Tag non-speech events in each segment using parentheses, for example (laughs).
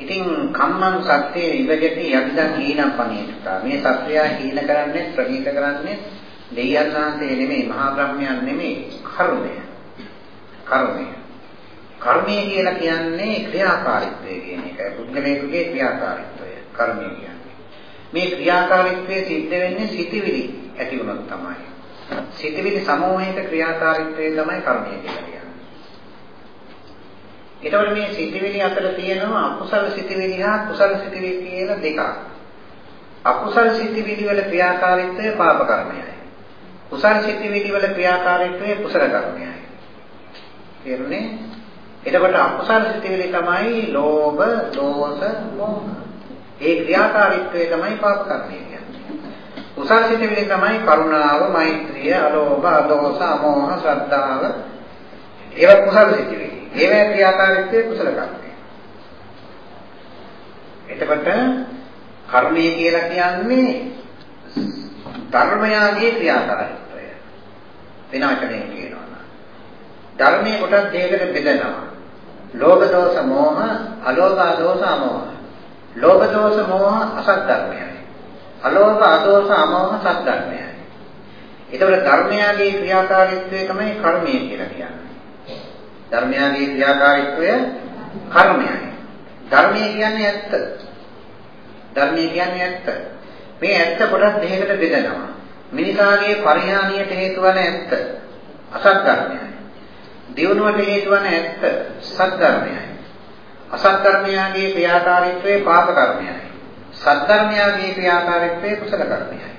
ඉතින් කම්මං සත්‍යේ විභජති යදිදන් හීනම් පනේතතා. මේ සත්‍යය හීන කරන්නේ ප්‍රණීත කරන්නේ දෙයයන් වහන්සේ නෙමෙයි මහා බ්‍රහ්මයන් නෙමෙයි කර්මය. කර්මය. කර්මය කියලා කියන්නේ ක්‍රියාකාරීත්වය කියන එකයි. පුද්ගලයෙකුගේ ක්‍රියාකාරීත්වය. කර්මය කියන්නේ. මේ ක්‍රියාකාරීත්වය සිද්ධ වෙන්නේ සිටිවිලි ඇති වුණොත් තමයි. සිටිවිලි සමූහයක ක්‍රියාකාරීත්වය තමයි කර්මය කියලා කියන්නේ. එතකොට මේ සිතිවිලි අතර තියෙනවා අකුසල සිතිවිලි හා කුසල සිතිවිලි කියලා දෙකක්. අකුසල සිතිවිලි වල ක්‍රියාකාරීත්වය පාප කර්මයයි. කුසල සිතිවිලි වල ක්‍රියාකාරීත්වය කුසල කර්මයයි. තේරුණේ? එතකොට අකුසල සිතිවිලි තමයි ලෝභ, දෝෂ, මෝහ. ඒ ක්‍රියාකාරීත්වය තමයි පාප කර්මය කියන්නේ. කුසල සිතිවිලි තමයි කරුණාව, මෛත්‍රිය, අලෝභ, අදෝස, අමෝහ, ශ්‍රද්ධාව. ඒවා කුසල සිතිවිලි. ඒවැ ක්‍රියාකාරීත්වයේ කුසල කර්මය. එතකොට කර්මය කියලා කියන්නේ ධර්මයාගේ ක්‍රියාකාරීත්වය. වෙන වචනයෙන් කියනවා නම් ධර්මයේ කොටස් දෙකකට බෙදෙනවා. ලෝභ දෝෂ මෝහ, අලෝභ දෝෂ අමෝහ. ලෝභ දෝෂ මෝහ අසත් ධර්මයයි. අලෝභ අදෝෂ අමෝහ සත් ධර්මයයි. ඒතකොට ධර්මයාගේ ක්‍රියාකාරීත්වය තමයි කර්මය කියලා කියන්නේ. ධර්මයාගේ ක්‍රියාකාරීත්වය කර්මයයි. ධර්මය කියන්නේ ඇත්ත. ධර්මය කියන්නේ ඇත්ත. මේ ඇත්ත කොටස් දෙකකට බෙදෙනවා. මිනිසාගේ පරිහානියට හේතු වන ඇත්ත අසත් ධර්මයයි. දියුණුවට හේතු වන ඇත්ත සත් ධර්මයයි. අසත් ධර්මයාගේ ක්‍රියාකාරීත්වය පාප කර්මයයි. සත් ධර්මයාගේ ක්‍රියාකාරීත්වය කුසල කර්මයයි.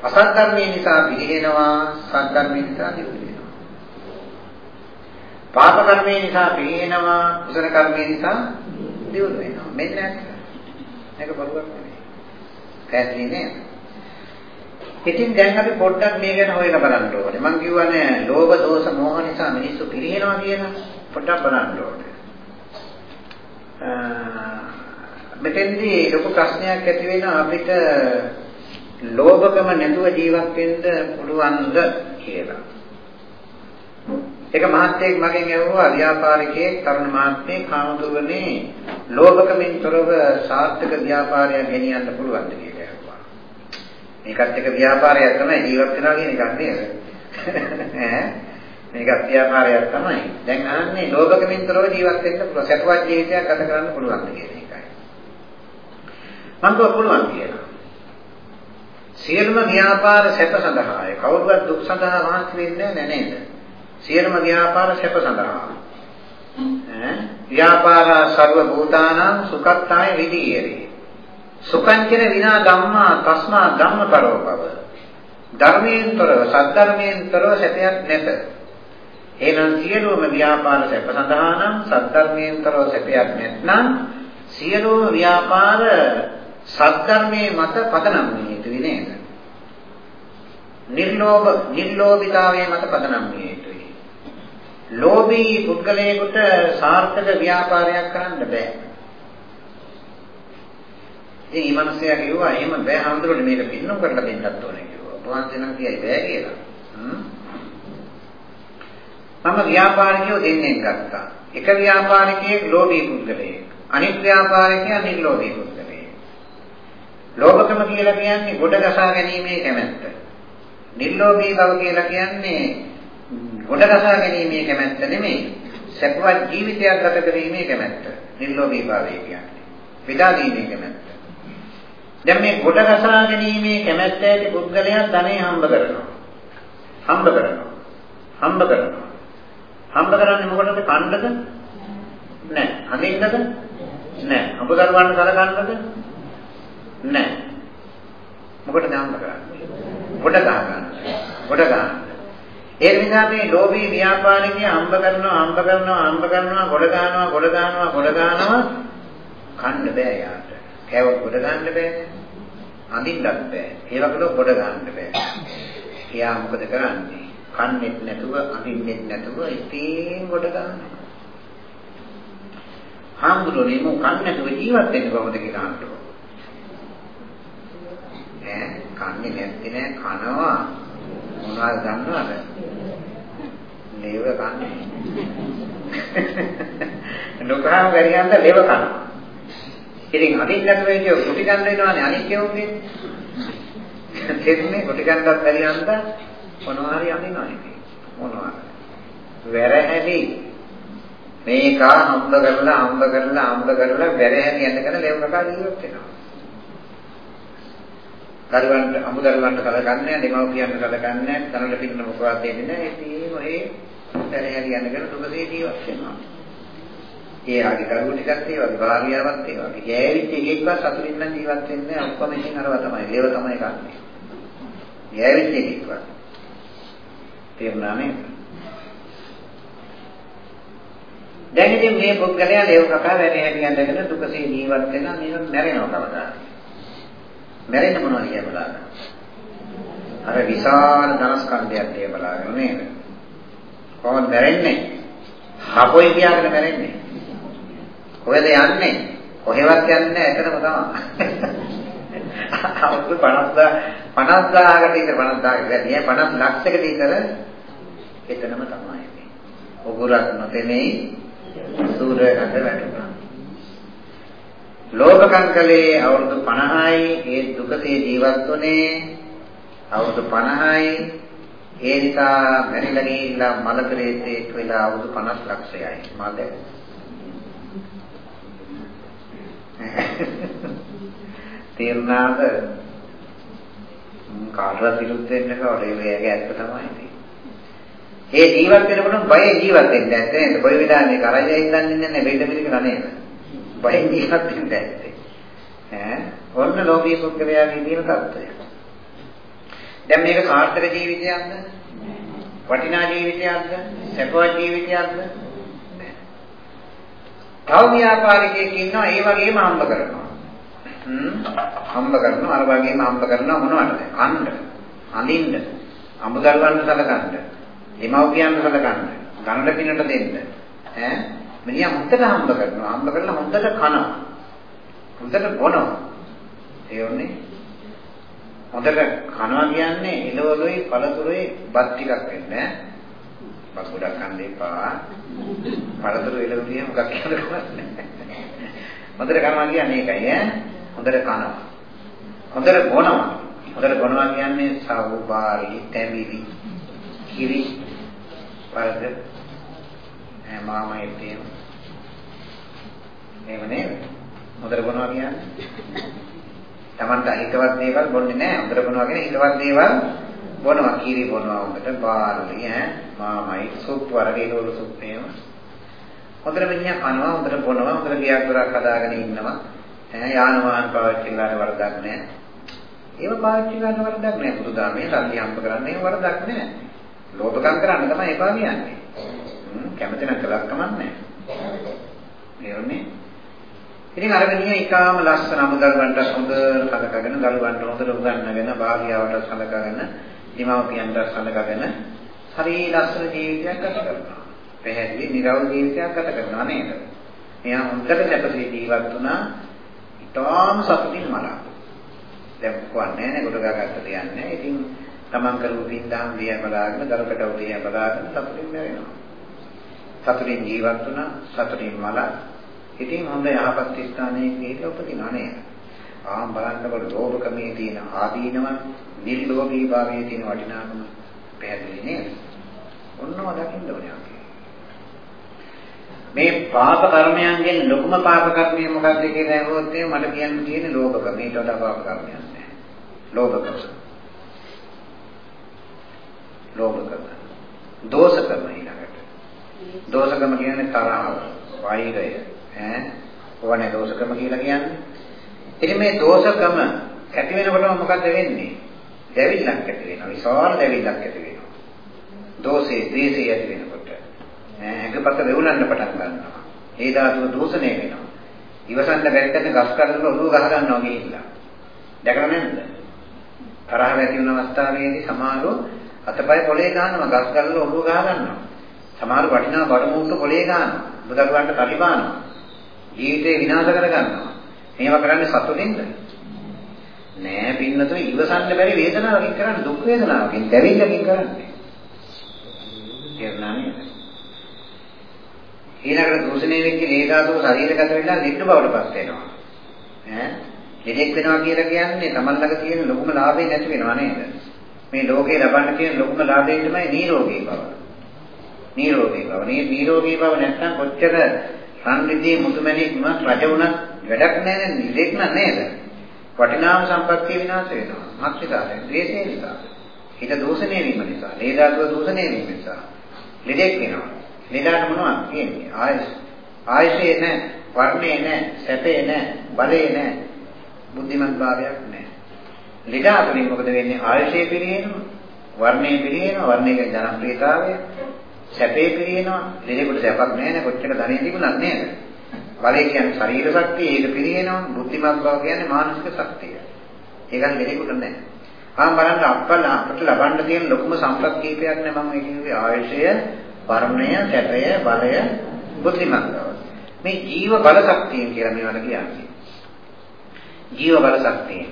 අසත් ධර්මයේ නිසා පිළිහෙනවා සත් ධර්මයේ නිසා දියුණු පාප කර්මය නිසා පිළිනවා කුසල කර්මය නිසා දියුණු වෙනවා. මෙන්න ඇත්ත. මේක බරුවක් නෙමෙයි. පැහැදිලි නේද? ඉතින් දැන් අපි පොඩ්ඩක් මේ ගැන හොයලා බලන්න ඕනේ. මම කිව්වනේ ලෝභ දෝෂ මෝහ නිසා මිනිස්සු පිළිහෙනවා කියලා. පොඩ්ඩක් බලන්න ඕනේ. මෙතෙන්දී ලොකු ප්‍රශ්නයක් ඇති වෙනවා අපිට ලෝභකම නැතුව ජීවත් වෙන්න පුළුවන්ද කියලා. ඒක මහත්යෙක් මගෙන් ඇහුවා ව්‍යාපාරිකයෙක් තරුණ මහත්මයෙක් කාමතුගනේ ලෝභකමින් තොරව සාර්ථක ව්‍යාපාරයක් ගෙනියන්න පුළුවන්ද කියලා ඇහුවා. මේකත් එක ව්‍යාපාරයක් තමයි ජීවත් වෙනවා කියන එකක් නේද? ඈ මේකත් ව්‍යාපාරයක් තමයි. දැන් අහන්නේ ලෝභකමින් තොරව ජීවත් වෙන්න පුළුවන් සතුටවත් ජීවිතයක් ගත කරන්න පුළුවන්ද කියන එකයි. මම පුළුවන් කියලා. සියලුම ව්‍යාපාර සැප සඳහායි කවුරුවත් දුක් සඳහා වහන්සේ වෙන්නේ නැහැ නේද? සියලුම ව්‍යාපාර සැප සඳහා. ඈ ව්‍යාපාර සර්ව භූතානාං සුඛත්තාය විදීයරේ. සුඛංචන විනා ධම්මා තස්මා ධම්මතරෝ බව. ධර්මයෙන්තරව සද්ධර්මයෙන්තරව සැපයක් නැත. එහෙනම් සියලුම ව්‍යාපාර සැප සඳහා නම් සද්ධර්මයෙන්තරව සැපයක් නැත්නම් සියලුම ව්‍යාපාර සද්ධර්මයේ මත පදනම් වෙන්නේ යුතුයි නේද? නිර්ලෝභ නිර්ලෝභිතාවයේ මත පදනම් වෙන්නේ ලෝභී පුද්ගලයෙකුට සාර්ථක ව්‍යාපාරයක් කරන්න බෑ. ඉතින් මේ මිනිස්සයා කිව්වා එහෙම බෑ හඳුරන්නේ මේක පින්නු කරලා දෙන්නත් ඕනේ කිව්වා. වහන්සේ නම් කියයි බෑ කියලා. මම ව්‍යාපාරිකයෝ දෙන්නෙක් ගත්තා. එක ව්‍යාපාරිකයෙක් ලෝභී පුද්ගලයෙක්. අනිත් ව්‍යාපාරිකයා නිර්ලෝභී පුද්ගලයෙක්. ලෝභකම කියලා කියන්නේ ගොඩ ගසා ගැනීමේ කැමැත්ත. නිර්ලෝභී බව කියලා කියන්නේ ගොඩ ගසා ගැනීමේ කැමැත්ත නෙමෙයි. සැපවත් ජීවිතයක් ගත කිරීමේ කැමැත්ත. නිර්ලෝභී භාවය කියන්නේ. විදා දීමේ කැමැත්ත. දැන් මේ ගොඩ ගසා ගැනීමේ කැමැත්ත ඇති පුද්ගලයා ධනෙ හම්බ කරනවා. හම්බ කරනවා. හම්බ කරනවා. හම්බ කරන්නේ මොකටද? කණ්ඩද? නැහැ. අඳින්නද? නැහැ. හම්බ කරවන්න සලකන්නද? නැහැ. මොකටද හම්බ කරන්නේ? ගොඩ ගන්න. ගොඩ ගන්න. ඒ නිසා මේ ලෝභී ව්‍යාපාරිකය හම්බ කරනවා හම්බ කරනවා හම්බ කරනවා ගොඩ ගන්නවා ගොඩ ගන්නවා ගොඩ ගන්නවා කන්න බෑ යාට. කෑවොත් ගොඩ ගන්න බෑ. අඳින්නත් බෑ. ඒ වගේම ගොඩ ගන්න බෑ. එයා මොකද කරන්නේ? කන්නේත් නැතුව අඳින්නෙත් නැතුව ඉතින් ගොඩ ගන්නවා. හාමුදුරනේ මම කන්නේ නැතුව ජීවත් වෙන්නේ කොහොමද කියලා අහනවා. ඈ කන්නේ නැත්තේ නෑ කනවා මොනවද දන්නවද? ලේව කන්නේ. ලොකහම ගරියන්ද ලේව කනවා. ඉතින් අදින් නැතුව හිටිය කුටි ගන්න වෙනවානේ අනික් කෙවුන්ගේ. තෙන්නේ කුටි ගන්නත් බැරි අන්ද මොනවා හරි අඳිනවා ඉතින්. මොනවා. වැරහැලි මේක හම්බ කරලා හම්බ කරලා හම්බ කරලා වැරහැලි යනකන ලෙව කකා ජීවත් වෙනවා. දරුවන්ට අමුදරුවන්ට කලකන්නේ දෙමව්පියන්ට කලකන්නේ තනල පින්න මොකවත් දෙන්නේ නැහැ. ඉතින් ඔය වැරහැලි යනකන දුකසේ ජීවත් වෙනවා. ඒ ආගේ දරුවෝ ටිකක් ඒ වගේ භාර්යාවක් ඒ වගේ. ගෑවිච්ච එකෙක්වත් සතුටින් නම් ජීවත් වෙන්නේ නැහැ. ඔක්කොම ඉතින් අරව තමයි. ලේව තමයි කන්නේ. ගෑවිච්ච එකෙක්වත්. තේරුණා නේද? දැන් ඉතින් මේ පුද්ගලයා ලේව කකා වැඩි හැටි අඳගෙන දුකසේ ජීවත් වෙනවා නේද? මැරෙනවා කවදා. මැරෙන්න මොනවද කියලා බලන්න. අර විශාල ධනස්කන්ධයක් තිය බලාගෙන නේද? කොහොමද මැරෙන්නේ? හපොයි කියාගෙන මැරෙන්නේ. කොහෙද යන්නේ? කොහෙවත් යන්නේ නැහැ එතනම තමයි. අවුරුදු 50 50000කට විතර 50000කට වැඩි 50 ලක්ෂයකට විතර එතනම තමයි. උගුරක් නොතෙමෙයි සූර්යකට වැටුණා. ලෝකකම් කලේ අවුරුදු 50යි ඒ දුකසේ ජීවත් වුණේ අවුරුදු 50යි ඒ නිසා මැරිලා ගිහිල්ලා මල පෙරේතෙක් වෙලා අවුරුදු 50 ලක්ෂයයි මද තේරුණාද? කාටවත් විරුද්ධ වෙන්න කවලේ වේගය ඇත්ත තමයි තියෙන්නේ. ඒ ජීවත් වෙනකොට බය ජීවත් වෙන්න ඇත්තේ නේද? කොයි විදිහේ කරජයෙන් දන්නේ නැහැ බෙල්ල මිරික නේද? බය ජීවත් වෙන්න ඇත්තේ. ඈ ඔන්න ලෝභී පුද්ගලයාගේ තියෙන තත්ත්වය. දැන් මේක සාර්ථක ජීවිතයක්ද? වටිනා ජීවිතයක්ද? සැපවත් ජීවිතයක්ද? තව ව්‍යාපාරිකයෙක් ඉන්නවා ඒ වගේම හම්බ කරනවා. හ්ම් හම්බ කරනවා අර වගේම හම්බ කරනවා මොනවද? කන්න, අඳින්න, අමුදල්වන්න සලකන්න, දෙමව්පියන්ට සලකන්න, ගන්න පිනට දෙන්න. ඈ මිනිහා හොඳට හම්බ කරනවා. හම්බ කරලා හොඳට කනවා. හොඳට බොනවා. ඒ වනේ හොඳට කනවා කියන්නේ එළවලුයි පළතුරුයි බත් ටිකක් වෙන්නේ ඈ. බත් ගොඩක් කන්න එපා. පළතුරු එළවලුයි මොකක් කියලාද? හොඳට කනවා කියන්නේ ඒකයි ඈ. හොඳට කනවා. හොඳට බොනවා. හොඳට බොනවා කියන්නේ සෞභාරි, තැඹිලි, කිරි, වර්ග ඈ මාමයි තියෙන. එහෙම නේද? හොඳට බොනවා කියන්නේ Tamanta හිතවත් දේවල් බොන්නේ නැහැ. හොඳට බොනවා කියන්නේ හිතවත් දේවල් බොනවා. කිරි බොනවා හොඳට, බාර්ලි ඈ මාමයි සුප් වර්ග ඒවලු සුප් එහෙම. හොඳට මිනිහා කනවා, හොඳට බොනවා, හොඳට ගියක් දොරක් හදාගෙන ඉන්නවා. ඈ යාන වාහන පාවිච්චි කරලා වරදක් නැහැ. ඒව පාවිච්චි කරන්න වරදක් නැහැ. බුදුදාමේ සල්ලි හම්බ කරන්නේ වරදක් නැහැ. ලෝභකම් කරන්න තමයි එපා කියන්නේ. කැමති නම් කළක් කමන්නේ නැහැ. ඉතින් අර මිනිහා ඊටාම ලස්සන අමුදල්වන්ට හොඳ සලකගෙන දරුවන්ට හොඳට උගන්වගෙන භාර්යාවට සලකගෙන දීමව්පියන්ට සලකගෙන හරි ලස්සන ජීවිතයක් ගත කරනවා. පැහැදිලි නිරවුල් ජීවිතයක් ගත කරනවා නේද? එයා හොඳට සැපසේ ජීවත් වුණා. ඊටාම සතුටින් මලා. දැන් කොහොන්නේ නේ කොට ගාගත්ත දෙන්නේ. ඉතින් තමන් කරු පින්දාම් දිය බලාගෙන දරකට උදිය බලාගෙන සතුටින් මැරෙනවා. සතුටින් ජීවත් වුණා, සතුටින් මලා. ඉතින් හොඳ යහපත් ස්ථානයේ ගිහිල්ලා උපදිනා නේද? ආම් බලන්නකොට ලෝභකමේ තියෙන ආදීනව, නිර්ලෝභී භාවයේ තියෙන වටිනාකම පැහැදිලි නේද? ඔන්නව දකින්න ඕනේ අපි. මේ පාප කර්මයන්ගෙන් ලොකුම පාප කර්මය මොකක්ද කියලා අහුවොත් මට කියන්න තියෙන්නේ ලෝභකම. ඊට වඩා පාප කර්මයක් නැහැ. ලෝභකම. ලෝභකම. දෝෂකම ඊළඟට. දෝෂකම කියන්නේ තරහව, වෛරය, ඈ ඕනේ දෝෂකම කියලා කියන්නේ. ඉතින් මේ දෝෂකම ඇති වෙනකොටම මොකද වෙන්නේ? දැවිල්ලක් ඇති වෙනවා. විශාල දැවිල්ලක් ඇති වෙනවා. දෝෂේ, ද්වේෂය ඇති වෙනකොට. ඇඟපත වෙවුලන්න පටන් ගන්නවා. ඒ ධාතුව දූෂණය වෙනවා. ඉවසන්න බැරි තැන ගස් කඩන ඔළුව ගහ ගන්නවා ගිහිල්ලා. දැකලා නැද්ද? තරහ ඇති වෙන අවස්ථාවේදී සමහරව අතපය පොලේ ගන්නවා ගස් ගල්ල ඔළුව ගහ ගන්නවා. සමහර වටිනා බඩ මුට්ටු පොලේ ගන්නවා. බුදල්වන්ට තලිබානවා. ජීවිතේ විනාශ කර ගන්නවා. මේවා කරන්නේ සතුටින්ද? නෑ පින්නතුන් ඉවසන්න බැරි වේදනාවකින් කරන්නේ දුක් වේදනාවකින් දැවිල්ලකින් කරන්නේ. තේරුණා නේද? ඊළඟට දූෂණය වෙච්ච ලේ ධාතුව ශරීරගත වෙලා නිද්ද බවට පත් වෙනවා. ඈ දෙදෙක් වෙනවා කියලා කියන්නේ තමන් ළඟ තියෙන ලොකුම ලාභය නැති වෙනවා නේද? මේ ලෝකේ ලබන්න තියෙන ලොකුම ලාභය තමයි නිරෝගී බව. නිරෝගී බව. මේ නිරෝගී බව නැත්නම් කොච්චර සංවිදී මුතුමැණික් වුණත් රජ වුණත් වැඩක් නැහැ නේද? ඉලෙක් නේද? වටිනාම සම්පත්තිය විනාශ වෙනවා. මක්ෂිතාරය ද්වේෂය නිසා. හිත දූෂණය වීම නිසා, ලේ ධාතුව දූෂණය වීම නිසා ලෙඩෙක් වෙනවා. ලෙඩාට මොනවද කියන්නේ? ආයස. ආයසේ නැහැ, වර්ණේ නැහැ, සැපේ නැහැ, බලේ නැහැ, බුද්ධිමත් භාවයක් නැහැ. ලෙඩා තුලින් මොකද වෙන්නේ? ආයසේ පිරිනවනවා, වර්ණේ පිරිනවනවා, වර්ණයේ ජනප්‍රියතාවය, සැපේ පිරිනවනවා. ලෙඩෙකුට සැපක් නැහැ නේ කොච්චර ධනෙ තිබුණත් නේද? බලය කියන්නේ ශරීර ශක්තිය, ඒක පිරිනවනවා. බුද්ධිමත් බව කියන්නේ මානසික ශක්තිය. ඒක ලෙඩෙකුට නැහැ. ආන් බලන්න අපල අපට ලබන්න තියෙන ලොකුම සම්පත් කීපයක් නේ මම කියන්නේ ආයශය, වර්ණය, සැපය, බලය, බුද්ධිමත් බව. මේ ජීව බල ශක්තිය කියලා මේවට කියන්නේ. ජීව බල ශක්තිය.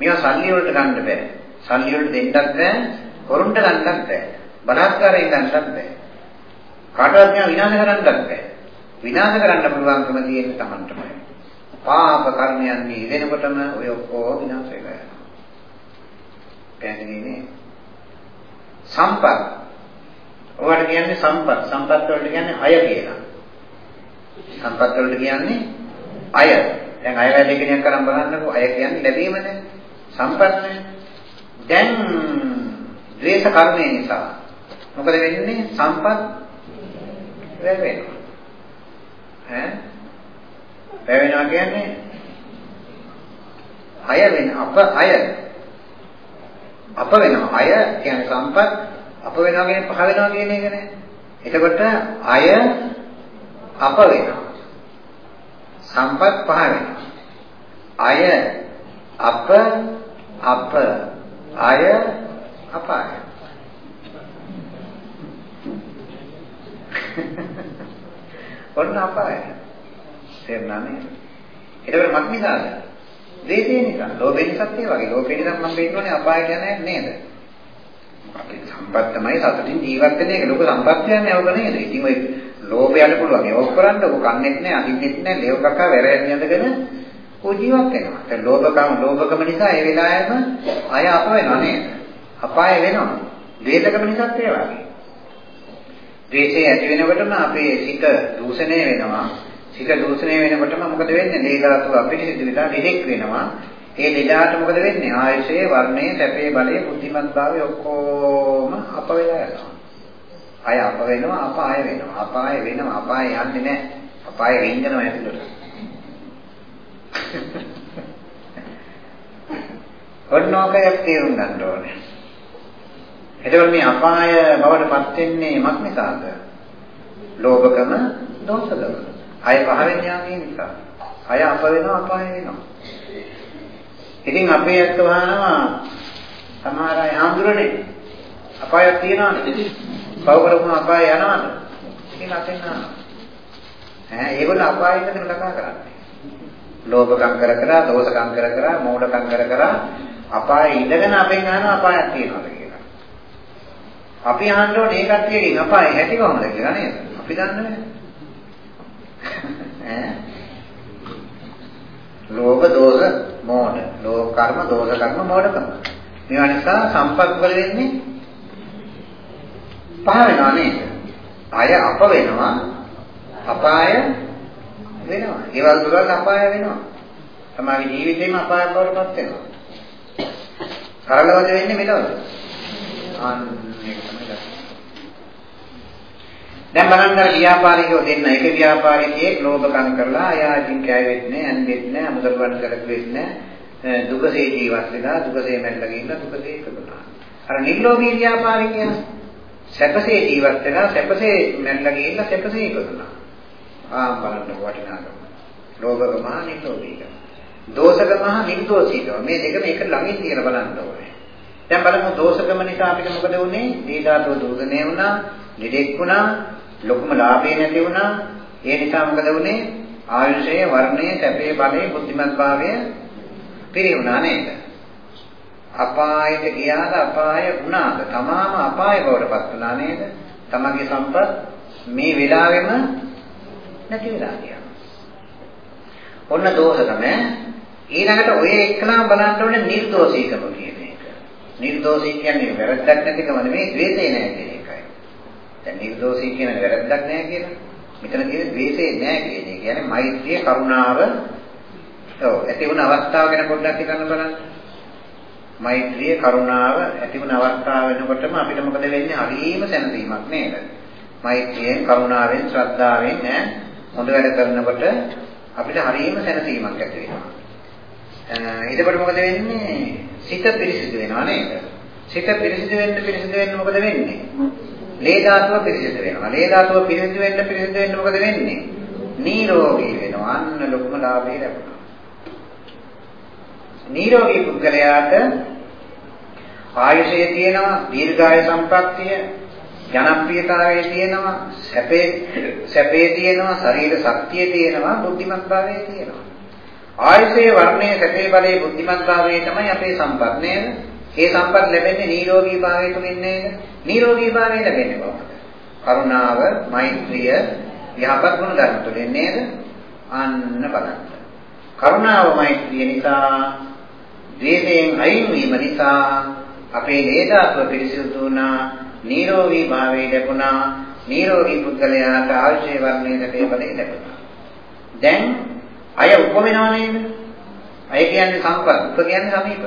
මේවා සල්ලි වලට ගන්න බෑ. සල්ලි වලට දෙන්නත් බෑ, කොරුන්ට ගන්නත් බෑ. බලාත්කාරයෙන් ගන්නත් බෑ. කාටවත් මේවා විනාශ කරන්නත් බෑ. විනාශ කරන්න පුළුවන්කම තියෙන්නේ Tamanටමයි. පාප කර්මයන් නිදෙනකොටම ඔය ඔක්කොම විනාශ වෙලා යනවා. පැහැදිලි නේ? සම්පත්. ඔයාලට කියන්නේ සම්පත්. සම්පත් වලට කියන්නේ අය කියලා. සම්පත් වලට කියන්නේ අය. දැන් අය වැඩි කෙනෙක් කරන් බලන්නකෝ අය කියන්නේ ලැබීමනේ. සම්පත්නේ. දැන් ද්වේෂ කර්මය නිසා මොකද වෙන්නේ? සම්පත් වැවෙනවා. ඈ? වැවෙනවා කියන්නේ අය වෙන අප අය අප වෙනවා. අය කියන්නේ සම්පත් අප වෙනවා කියන්නේ පහ වෙනවා කියන එක නේ. එතකොට අය අප වෙනවා. සම්පත් පහ වෙනවා. අය අප අප අය අපාය. ඔන්න අපාය. තේරුණා නේද? ඒකට මක් නිසාද? ද්වේෂය නිසා, ලෝභය නිසා ඒ වගේ. ලෝභය නිසා මම වෙන්නෝනේ අපායට යන්නේ නේද? අපේ සම්පත් තමයි සතුටින් ජීවත් වෙන එක. ලෝක සම්පත් කියන්නේ ඔබ නේද? ඉතින් ඔය ලෝභයට පුළුවන්. ඒක කරන්න ඔබ කන්නේත් නැහැ, අදින්නෙත් නැහැ, ලේව කක්කා වැරෑන් යඳගෙන ඔය ජීවත් වෙනවා. ඒ ලෝභකම ලෝභකම නිසා ඒ වෙලාවෙම අය අප වෙනවා නේද? අපාය වෙනවා. ද්වේෂකම නිසාත් ඒ වගේ. ද්වේෂය ඇති වෙනකොටම අපේ සිත දූෂණය වෙනවා. සිත දූෂණය වෙනකොටම මොකද වෙන්නේ? ලේ ධාතුව අපිරිසිදු වෙලා දෙහෙක් වෙනවා. ඒ ලෙඩාට මොකද වෙන්නේ? ආයශයේ, වර්ණයේ, සැපේ, බලයේ, බුද්ධිමත් භාවය ඔක්කොම අප වෙලා යනවා. අය අප වෙනවා, අපාය වෙනවා. අපාය වෙනවා, අපාය යන්නේ නැහැ. අපාය රින්ගනවා ඇතුළට. (laughs) ඔන්නෝකයක් තේරුම් ගන්න ඕනේ. එතකොට මේ අපාය බවට පත් වෙන්නේ මක් නිසාද? ලෝභකම, දෝෂකම. අය පහ වෙන යාගේ නිසා. අය අප වෙනවා අපාය වෙනවා. ඉතින් අපේ ඇත්ත වහනවා සමහර අය හඳුරන්නේ අපායක් තියනවානේ. පව කරපුම අපාය යනවාද? ඉතින් අතෙන් නානවා. ඈ ඒගොල්ලෝ අපායෙ ඉඳන් කතා කරන්නේ. ලෝභකම් කර කර, දෝෂකම් කර කර, මෝඩකම් කර කර අපායේ ඉඳගෙන අපෙන් අහනවා අපායක් තියනවාද කියලා. අපි අහන්න ඕනේ ඒ කට්ටියකින් අපායේ හැටි කොහොමද කියලා නේද? අපි දන්නේ නැහැ. (laughs) ලෝභ දෝෂ මෝඩ. ලෝභ කර්ම දෝෂ කර්ම මෝඩකම. මේවා නිසා සම්පත් වල වෙන්නේ පහ වෙනවා නේද? අය අප වෙනවා. අපාය වෙනවා. ඒවල් දුරල් අපාය වෙනවා. තමගේ ජීවිතේම අපාය බවට පත් වෙනවා. සරලවද වෙන්නේ මෙලවද? අන්න ඒක තමයි දැන් බලන්න අර ව්‍යාපාරිකයෝ දෙන්න. එක ව්‍යාපාරිකයෙක් ලෝභකම් කරලා අයාකින් කෑවෙත් නෑ ඇන්දෙත් නෑ අමුදරුවන් කරකෙත් නෑ. දුකසේ ජීවත් වෙලා දුකසේ මැරලා ගින්න දුකසේ ඉපදුනා අර නිර්ලෝභී ව්‍යාපාරිකයා සැපසේ ජීවත් වෙලා සැපසේ මැරලා ගින්න සැපසේ ඉපදුනා ආ බලන්න වටිනාකම. ලෝභකම නිර්ලෝභීකම. දෝෂකම නිර්දෝෂීකම. මේ දෙකම එක ළඟින් තියලා බලන්න ඕනේ. දැන් බලමු දෝෂකම නිසා අපිට මොකද වුනේ දීදාතෝ දුර්ගනේ වුණා නිදෙක් වුණා ලොකුම ලාභය නැති වුණා. ඒ නිසා මොකද වුනේ? ආයුෂය, වර්ණය, සැපේ, බලේ, බුද්ධිමත් භාවය පිරිුණා නේද? අපායට ගියාද අපාය වුණාද? තමාම අපාය බවටපත් වුණා නේද? තමගේ සම්පත් මේ වෙලාවෙම නැති වෙලා ගියා. ඔන්න දෝෂකම ඊළඟට ඔය එක්කලාම බලන්න ඕනේ නිර්දෝෂීකම කියන එක. නිර්දෝෂී කියන්නේ වැරද්දක් නැතිකම නෙමෙයි ද්වේෂය නැහැ කියන එකයි. දැන් නිර්දෝෂී කියන වැරද්දක් නැහැ කියලා. මෙතන කියන්නේ ද්වේෂය නැහැ කියන එක. කියන්නේ මෛත්‍රිය කරුණාව ඔව් ඇති වුණ අවස්ථාව ගැන පොඩ්ඩක් හිතන්න බලන්න. මෛත්‍රිය කරුණාව ඇති වුණ අවස්ථාව වෙනකොටම අපිට මොකද වෙන්නේ? හරිම සැනසීමක් නේද? මෛත්‍රියෙන් කරුණාවෙන් ශ්‍රද්ධාවෙන් ඈ හොඳ වැඩ කරනකොට අපිට හරිම සැනසීමක් ඇති වෙනවා. ඊටපස්සේ මොකද වෙන්නේ? සිත පිරිසිදු වෙනවා නේද? සිත පිරිසිදු වෙන්න පිරිසිදු වෙන්න මොකද වෙන්නේ? ලේ ධාතුව පිරිසිදු වෙනවා. ලේ ධාතුව පිරිසිදු වෙන්න පිරිසිදු වෙන්න මොකද වෙන්නේ? නිරෝගී වෙනවා. අන්න ලොකුම ලාභය ලැබෙනවා. නිරෝගී පුද්ගලයාට ආයුෂය තියෙනවා, දීර්ඝාය සම්ප්‍රාප්තිය, ජනප්‍රියතාවය තියෙනවා, සැපේ සැපේ තියෙනවා, ශරීර ශක්තිය තියෙනවා, බුද්ධිමත් භාවය තියෙනවා. ආයුෂයේ වර්ණයේ සැපේ බලයේ බුද්ධිමත් භාවය තමයි අපේ සම්පත් නේද? ඒ සම්පත් ලැබෙන්නේ නිරෝගී භාවය තුලින් නේද? නිරෝගී භාවය ලැබෙන්නේ කොහොමද? කරුණාව, මෛත්‍රිය, යහපත් ගුණ ධර්ම තුලින් නේද? අන්න බලන්න. කරුණාව මෛත්‍රිය නිසා ද්වේෂයෙන් අයින් වීම නිසා අපේ නේදාත්ව පිරිසිදු වුණා, නිරෝගී භාවය ලැබුණා, නිරෝගී පුද්ගලයාට ආයුෂයේ වර්ණයේ සැපේ බලය ලැබුණා. දැන් අය උපමිනව නේද? අය කියන්නේ සම්පත්, උප කියන්නේ සමීප.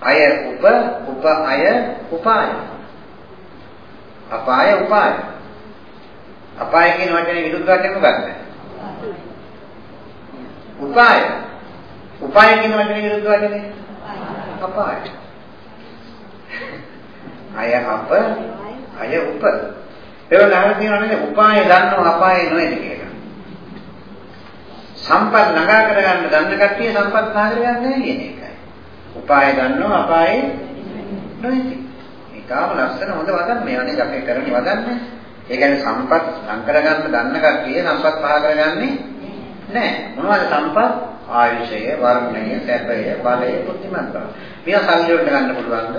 අය උප, උප අය උපාය. අපාය උපාය. අපාය කියන වචනේ විරුද්ධ වචනේ මොකක්ද? උපාය. උපාය කියන වචනේ විරුද්ධ වචනේ අපාය. අය අප, අය උප. ඒක නම් කියනවානේ උපාය දන්නව අපාය නොවේද කියලා. සම්පත් නගා කරගන්න දන්න කට්ටිය සම්පත් නගා කරගන්නේ නැහැ කියන එකයි. උපාය දන්නව අපායේ නොයිති. ඒකම ලස්සන හොඳ වදන් මේ අනේ අපේ කරන වදන්නේ. ඒ කියන්නේ සම්පත් නම් කරගන්න දන්න කට්ටිය සම්පත් පහ කරගන්නේ නැහැ. මොනවද සම්පත්? ආයුෂය, වර්ණය, සැපය, බලය, බුද්ධිමත් බව. මේවා සල්ලි වලට ගන්න පුළුවන්ද?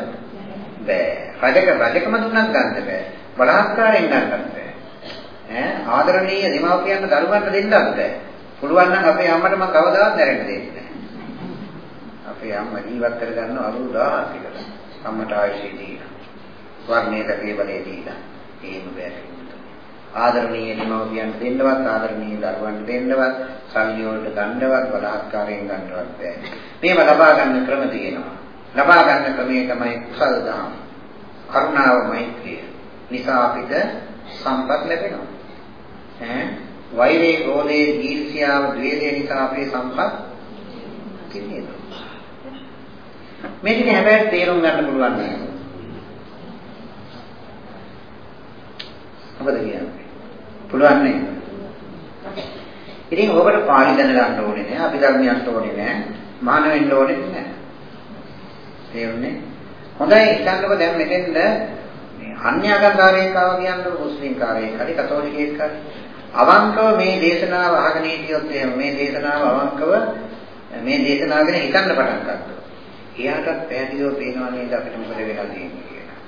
බෑ. රජක රජකම දුන්නත් ගන්න බෑ. බලහත්කාරයෙන් ගන්නත් බෑ. ඈ ආදරණීය දෙමාපියන්ට දරුවන්ට දෙන්නත් බෑ. පුළුවන් නම් අපේ අම්මට මම කවදාවත් නැරෙන්න දෙන්නේ නැහැ. අපේ අම්මා ජීවත් කරගන්න අවුරුදු 1000ක් විතර. අම්මට ආයුෂය දීලා. වර්ණයේ කටේ බලේ දීලා. එහෙම බැහැ. ආදරණීය දෙමව්පියන්ට දෙන්නවත් ආදරණීය දරුවන්ට දෙන්නවත් සල්ලි වලට ගන්නවත් බලාත්කාරයෙන් ගන්නවත් බෑ. මේව ලබා ගන්න ක්‍රම තියෙනවා. ලබා ගන්න ක්‍රමය තමයි කුසල දහම. කරුණාව මෛත්‍රිය. නිසා අපිට සම්පත් ලැබෙනවා. ඈ වෛරේ, ක්‍රෝධේ, ඊර්ෂ්‍යාව, ද්වේෂය නිසා අපේ සම්පත් පිරිනවනවා. මේ ටික හැබැයි තේරුම් ගන්න පුළුවන් නෑ. මොකද කියන්නේ? පුළුවන් නේද? ඉතින් ඔබට පාලි දැනගන්න ඕනේ නෑ, අභිධර්මයන්ට ඕනේ නෑ, මහාන වෙන්න ඕනේ නෑ. තේරුණේ? හොඳයි හිතන්නකො දැන් මෙතෙන්ද මේ අන්‍යාගම්කාරයෙක් ආව කියන්නේ මුස්ලිම් කාරයෙක් හරි කතෝලිකයෙක් හරි අවංකව මේ දේශනාව අහගෙන හිටියොත් එහෙම මේ දේශනාව අවංකව මේ දේශනාව ගැන හිතන්න පටන් ගත්තා. එයාටත් පැහැදිලිව පේනවා නේද අපිට මොකද වෙලා තියෙන්නේ කියලා.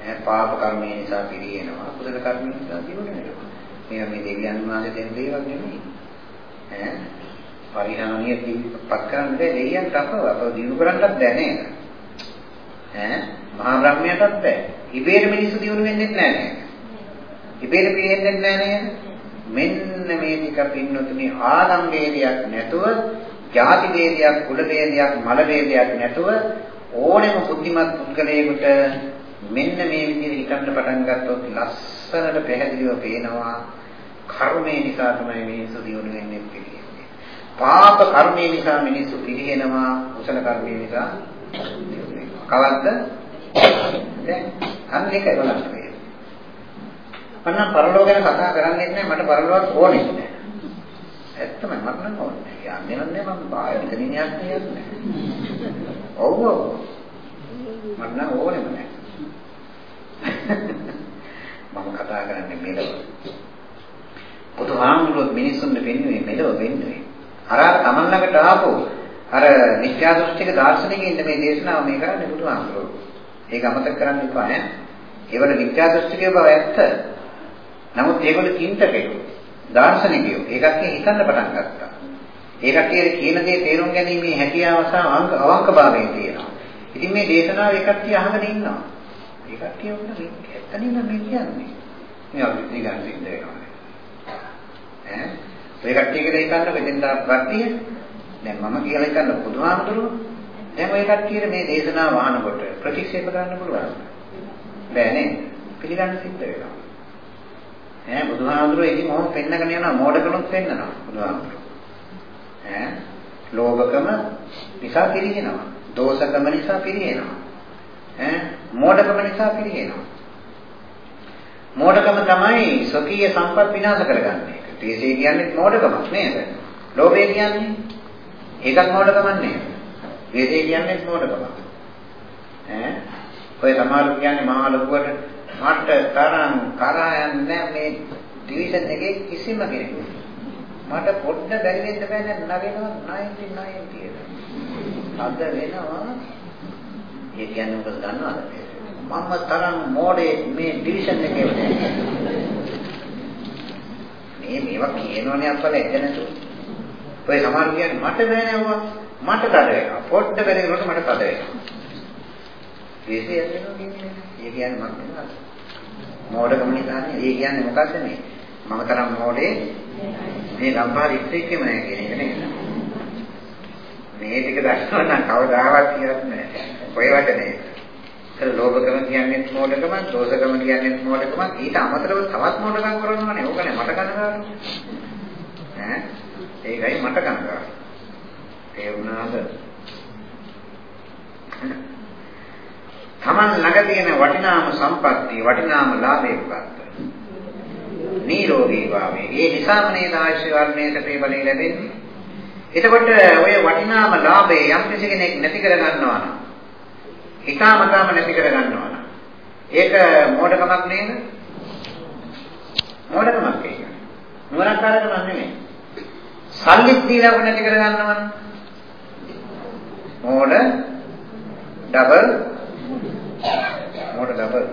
ඈ පාප කර්මය නිසා පිළිගෙනවා කුසල කර්මය නිසා දිනුන වෙනවා. මේවා මේ දෙවියන් වහන්සේ දෙන දේවල් නෙමෙයි. ඈ පරිණාමීය පත් කරන්නේ දෙවියන්ට අපව අපව දිනු කරන්නත් බෑ නේද? ඈ මහා බ්‍රහ්මයාටත් බෑ. ඉබේට මිනිස්සු දිනු වෙන්නේ නැහැ නේද? ඉබේට පිළිෙන්නේ නැහැ නේද? මෙන්න මේ ටික පින්නතුනේ ආගම් ભેදයක් නැතුව, ಜಾති ભેදයක්, කුල ભેදයක්, මල ભેදයක් නැතුව ඕනෙම බුද්ධිමත් පුද්ගලයෙකුට මෙන්න මේ විදිහට හිතන්න පටන් ගත්තොත් ලස්සනට පැහැදිලිව පේනවා කර්මය නිසා තමයි මිනිස්සු දියුණු වෙන්නේ පිළිගන්නේ. පාප කර්මය නිසා මිනිස්සු පිළිගෙනවා, කුසල කර්මය නිසා කවද්ද? දැන් අන්න ඒක බලන්න. මම පරලෝක ගැන කතා කරන්නේ නැහැ මට පරලෝක ඕනේ නැහැ. ඇත්තම මට නම් ඕනේ. යන්නේ නැහැ මම බාහිර දෙනින් යන්නේ නැහැ. ඔව් ඔව්. මට නම් ඕනෙම නැහැ. මම කතා කරන්නේ මෙලව. බුදුහාමුදුරුවෝ මිනිස්සුන්ට පෙන්වන්නේ මෙලව වෙන්නේ. අර තමන් ළඟට ආපු අර මිත්‍යා දෘෂ්ටික දාර්ශනිකයින් මේ දේශනාව මේ කරන්නේ බුදුහාමුදුරුවෝ. ඒක අමතක කරන්න එපා ඈ. ඒවල මිත්‍යා දෘෂ්ටිකය බව ඇත්ත. නමුත් ඒගොල්ලෝ චින්තකයෝ, දාර්ශනිකයෝ ඒකත් හිතන්න පටන් ගත්තා. ඒ කට්ටියට කියන දේ තේරුම් ගැනීමේ හැකියාව සහ අවංකභාවය තියෙනවා. ඉතින් මේ දේශනාව ඒ කට්ටිය අහගෙන ඉන්නවා. ඒ කට්ටිය උන්න ඇත්තනින්ම මේ කියන්නේ. මේ අපි නිකන් සිද්ධ වෙනවා. ඈ ඔය කට්ටිය කියලා හිතන්න මෙතෙන් දාපත්තිය දැන් මම කියලා හිතන්න බුදුහාමුදුරුවෝ දැන් ඔය කට්ටියට මේ දේශනාව අහනකොට ප්‍රතික්ෂේප කරන්න පුළුවන්. බෑ නේ. පිළිගන්න සිද්ධ වෙනවා. ඈ බුදුහාමුදුරුවෝ ඉතින් මොහොම පෙන්නගෙන යනවා මෝඩකමක් පෙන්නනවා බුදුහාමුදුරුවෝ. ඈ ලෝභකම නිසා පිරිනනවා. දෝෂකම නිසා පිරිනනවා. ඈ මෝඩකම නිසා පිරිනනවා. මෝඩකම තමයි ස්වකීය සම්පත් විනාශ කරගන්නේ. ද්වේෂය කියන්නේ මෝඩකමක් නේද? ලෝභය කියන්නේ ඒකත් මෝඩකමක් නේද? ද්වේෂය කියන්නේ මෝඩකමක්. ඈ ඔය සමහරු කියන්නේ මහා ලොකුවට මට තරම් කරා යන්නේ මේ ඩිවිෂන් එකේ කිසිම කෙනෙකුට. මට පොඩ්ඩ බැරි වෙන්න බෑ නගිනවා 99 කියලා. අද වෙනවා ඒ කියන්නේ මොකද දන්නවද? මම තරම් මොඩේ මේ ඩිවිෂන් එකේ මේ මේවා කියනවනේ අපල එතනතු. ඔය සමහර කියන්නේ මට බෑ නේවා මට තද වෙනවා. පොඩ්ඩ බැරිනකොට මට තද වෙනවා. විශේෂ යනවා කියන්නේ ඒ කියන්නේ මම නේද? මොඩකම නිසානේ. ඒ කියන්නේ මොකද්ද මේ? මම තරම් මොඩේ මේ ලම්බා රික්ටෙක්කම නෑ කියන එක නේද? මේ ටික දන්නවා නම් කවදාවත් කියන්නේ නෑ. ඔය වටනේ. ඒක ලෝභකම කියන්නේ මොඩකම, දෝෂකම කියන්නේ මොඩකම. ඊට අමතරව තවත් මොඩකම් කරනවනේ. ඕකනේ මට කනගාටු. ඈ ඒකයි මට කනගාටු. ඒ වුණාද? Taman ළඟ තියෙන වටිනාම සම්පත්තිය, වටිනාම ලාභේ උගත්ත. නිරෝගී භාවය. ඒ නිසාම නේද ආශ්‍රය වර්ණයේ සැපේ බලය ලැබෙන්නේ. එතකොට ඔය වටිනාම ලාභය යම් කෙනෙක් නැති කර ගන්නවා නම් හිතාමතාම නැති කර ගන්නවා නම් ඒක මෝඩකමක් නේද? මෝඩකමක් ඒක. නුවණකාරකමක් නෙමෙයි. සල්ලිත් දීලා නැති කර ගන්නවා නම් මෝඩ ඩබල් මෝඩ ඩබල්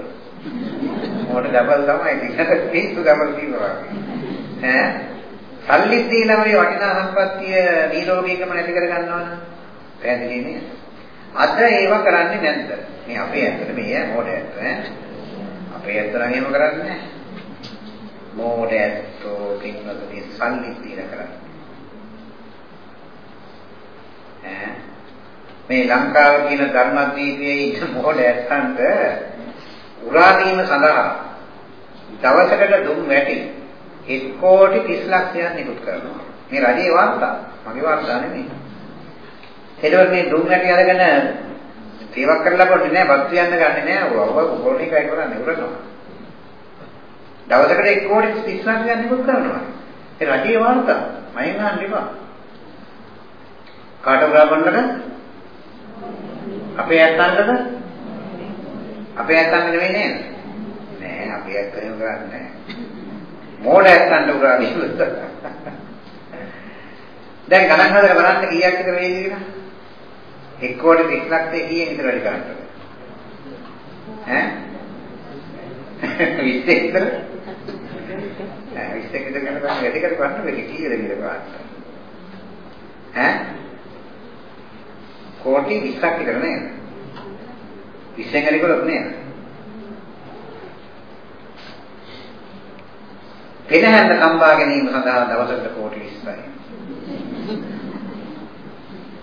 මෝඩ ඩබල් තමයි ඉතින් පිස්සු ඩබල් කියනවා. ඈ? සල්ලි දීලා මේ වටිනා සම්පත්තිය නිරෝගීකම නැති කර ගන්නවනම් පැහැදිලි නේද? අද ඒව කරන්නේ නැද්ද? මේ අපේ ඇත්තට මේ මෝඩ ඇත්ත ඈ? අපේ ඇත්ත නම් එහෙම කරන්නේ නැහැ. මෝඩ ඇත්තෝ කින්නකදී සල්ලි දීලා කරන්නේ. ඈ? මේ ලංකාව කියන ධර්මද්වීපයේ ඉන්න මොහොත ඇත්තන්ට උරා දීම සඳහා දවසකට දුම් වැටි 1 කෝටි 30 ලක්ෂයක් නිකුත් කරනවා. මේ රජයේ වාර්තා. මගේ වාර්තා නෙමෙයි. එතකොට මේ දුම් වැටි අරගෙන තේවක් කරලා පොඩි නෑ බත් කියන්න ගන්නෙ නෑ. ඔව් කොරණි කයි කරන්නේ උරනවා. දවසකට 1 කෝටි 30 ලක්ෂයක් නිකුත් කරනවා. ඒ රජයේ වාර්තා. මයින් ගන්න එපා. කාට ගාපන්නද? අපේ ඇත්තන්ටද? අපේ ඇත්තන්ට නෙවෙයි නේද? නෑ අපේ ඇත්ත එහෙම කරන්නේ නෑ. මෝඩ ඇත්තන්ට උරා දීලා. දැන් ගණන් හදලා බලන්න කීයක් විතර වේද කියලා? එක් කෝටි 30 ලක්ෂය කීයෙන් විතර වැඩි කරන්නද? ඈ? 20 විතර? ඈ 20 විතර කරන වැඩි කර ගන්න වෙන්නේ කීයද කියලා බලන්න. ඈ? කෝටි 20ක් විතර නේද? 20න් හරි කළොත් නේද? පෙනහැන්න කම්බා ගැනීම සඳහා දවසකට කෝටි 20යි.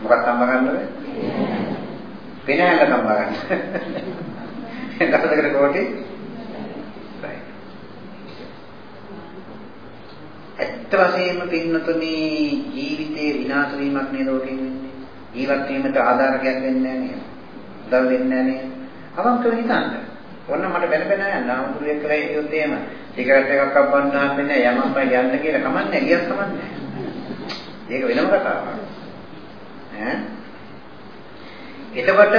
මොකක් කම්බා ගන්නද? පෙනහැන්න කම්බා ගන්න. දවසකට කෝටි 20යි. ඇත්ත වශයෙන්ම පින්නතුනි ජීවිතේ විනාශ වීමක් නේද ඔකෙන් වෙන්නේ? ජීවත් වීමට ආධාරකයක් වෙන්නේ නැහැ නේද? උදව් වෙන්නේ නැහැ නේද? අවංකව හිතන්න. ඔන්න මට බැන බැන යන්න ආමුදුරේ කියලා හිතුවොත් එහෙම සිගරට් එකක් අබ්බන්න හම්බෙන්නේ නැහැ යමම්පයි යන්න කියලා කමන්නේ ගියත් කමන්නේ ඒක වෙනම කතාවක්. ඈ එතකොට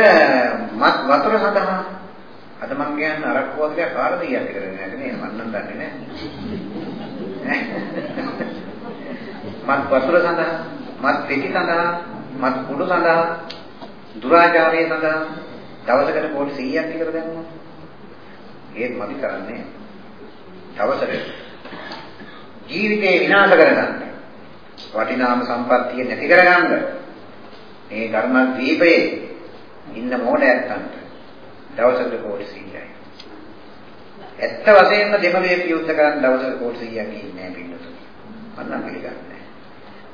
මත් වතුර සඳහා අද මම කියන්නේ අරක්කු වගේ කාලා දෙයක් කරන්නේ නැහැ නේද මම නම් දන්නේ නැහැ. මත් වතුර සඳහා මත් පෙටි සඳහා මත් කුඩු සඳහා දුරාචාරය සඳහා දවසකට කෝටි 100ක් විතර දැම්මා. ඒත් මදි කරන්නේ. දවසකට ජීවිතේ විනාශ කරගන්න. වටිනාම සම්පත්තිය නැති කරගන්න මේ ධර්ම දීපේ ඉන්න මොඩයන්ට දවසකට කෝටි 100යි. ඇත්ත වශයෙන්ම දෙමළේ යුද්ධ කරන් දවසකට කෝටි 100ක් ඉන්නේ නැහැ පින්නතුනි. මම නම් පිළිගන්නේ නැහැ.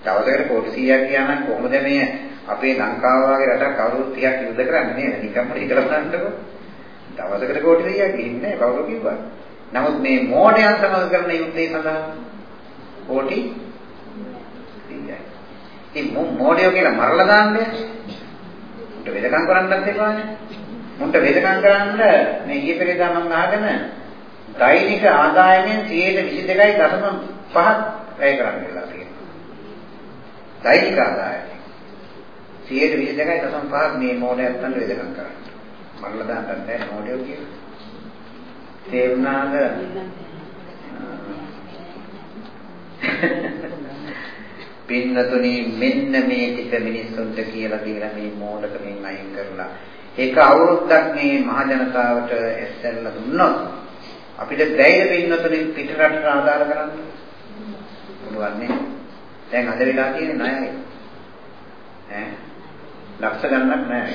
දවසකට කෝටි 100ක් කියනනම් කොහොමද මේ අපේ ලංකාව වගේ රටක් අවුරුදු 30ක් යුද්ධ කරන්නේ නේද? නිකම්ම හිතලා බලන්නකෝ. දවසකට කෝටි 100ක් ඉන්නේ නැහැ කවුරු කිව්වා. නමුත් මේ මෝඩයන් සමග කරන යුද්ධය සඳහා කෝටි 100යි. ඉතින් මෝඩයෝ කියලා මරලා දාන්නේ. උන්ට වෙදකම් කරන්නත් එපානේ. උන්ට වෙදකම් කරන්න මේ ඊයේ පෙරේදා මම අහගෙන දෛනික ආදායමෙන් 22.5ක් වැය කරන්න කියලා තියෙනවා. දෛනික ආදායම 22.5ක් මේ මොඩයන්ට වෙදකම් කරන්න. මරලා දාන්නත් බෑ මොඩයෝ කියලා. තේරුණාද? (laughs) පින්නතුනි මෙන්න මේ ටික මිනිස්සුන්ට කියලා දීලා මේ මෝඩකමින් අයින් කරලා ඒක අවුරුද්දක් මේ මහ ජනතාවට ඇස්සෙල්ලා දුන්නොත් අපිට බැයිද පින්නතුනි පිටරටට ආදාර කරන්න පුළුවන් නේ දැන් අද වෙලා තියෙන ණයයි ඈ ලක්ෂ ගණනක් ණයයි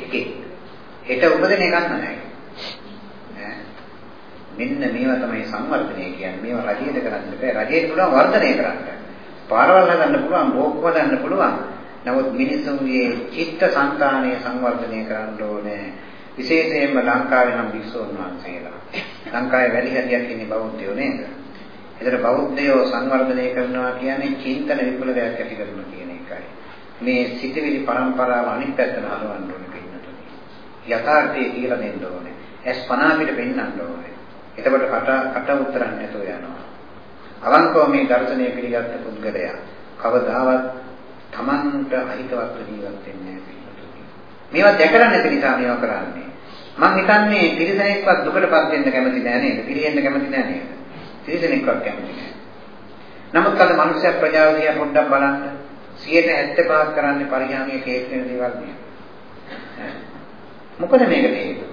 එකේ හෙට උපදින එකක් නැහැ මෙන්න මේවා තමයි සංවර්ධනය කියන්නේ. මේවා රජයට කරන්න බෑ. රජයට පුළුවන් වර්ධනය කරන්න. පාරවල් හදන්න පුළුවන්, බෝක් හදන්න පුළුවන්. නමුත් මිනිසුන්ගේ චිත්ත සංතානය සංවර්ධනය කරන්න ඕනේ. විශේෂයෙන්ම ලංකාවේ නම් විශ්වෝන් වහන්සේලා. ලංකාවේ වැඩි හරියක් ඉන්නේ බෞද්ධයෝ නේද? ඒතර බෞද්ධයෝ සංවර්ධනය කරනවා කියන්නේ චින්තන විපුලයක් ඇති කරනවා කියන එකයි. මේ සිතවිලි පරම්පරාව අනිත් පැත්තට හරවන්න ඕනේ පින්නතුනි. යථාර්ථය කියලා දෙන්න ඕනේ. ඇස් පන අපිට පෙන්වන්න ඕනේ. එතකොට කට කට උත්තරක් නැතුව යනවා. අවංකව මේ දර්ශනය පිළිගත්ත පුද්ගලයා කවදාවත් Tamanට අහිතවත් ජීවත් වෙන්නේ නැහැ මේවා දැකලා නැති නිසා මේවා කරන්නේ. මං හිතන්නේ පිරිසනෙක්වත් දුකටපත් වෙන්න කැමති නෑ නේද? පිළිහෙන්න කැමති නෑ නේද? පිරිසනෙක්වත් කැමති නෑ. නමුත් අද මනුෂ්‍ය ප්‍රජාව දිහා පොඩ්ඩක් බලන්න 75ක් කරන්නේ පරිහානිය කේස් වෙන දේවල් නේ. මොකද මේකට හේතුව?